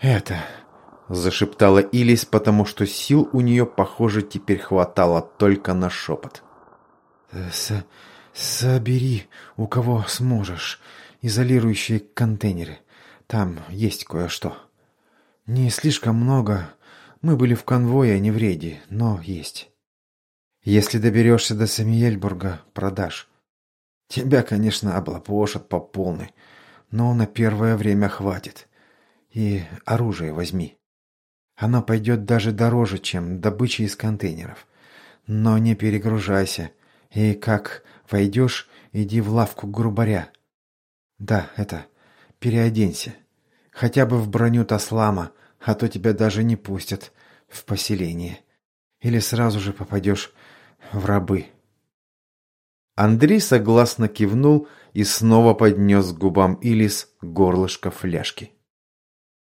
«Это...» — зашептала Илис, потому что сил у нее, похоже, теперь хватало только на шепот. С «Собери, у кого сможешь, изолирующие контейнеры. Там есть кое-что. Не слишком много. Мы были в конвое, а не в рейде, но есть. Если доберешься до Самиельбурга, продашь. Тебя, конечно, облапошат по полной, но на первое время хватит. И оружие возьми. Оно пойдет даже дороже, чем добыча из контейнеров. Но не перегружайся. И как войдешь, иди в лавку грубаря. Да, это, переоденься. Хотя бы в броню Таслама, а то тебя даже не пустят в поселение. Или сразу же попадешь в рабы. Андрей согласно кивнул и снова поднес к губам Илис горлышко фляжки.